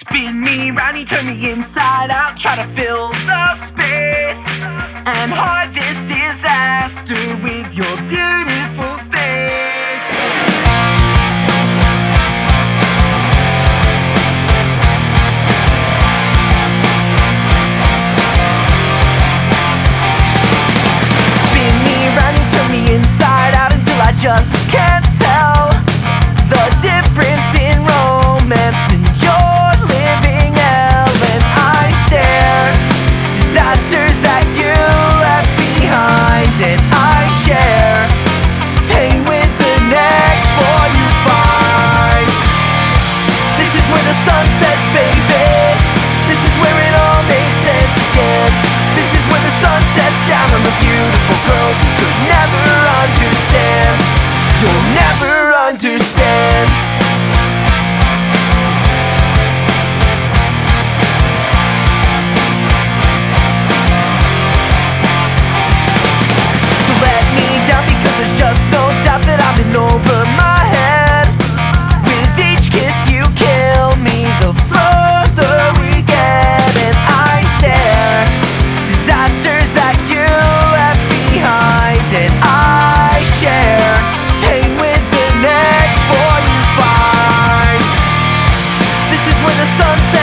Spin me round, you turn me inside out, try to fill the space and hide this disaster with your beautiful face. Spin me round, you turn me inside out until I just girls could never understand. You'll never understand. sunset.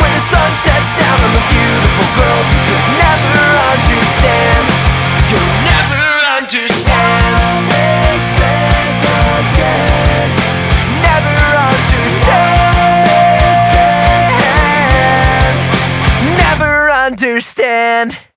when the sun sets down on a beautiful girl you could never understand. You'll never understand. Never understand. Never understand.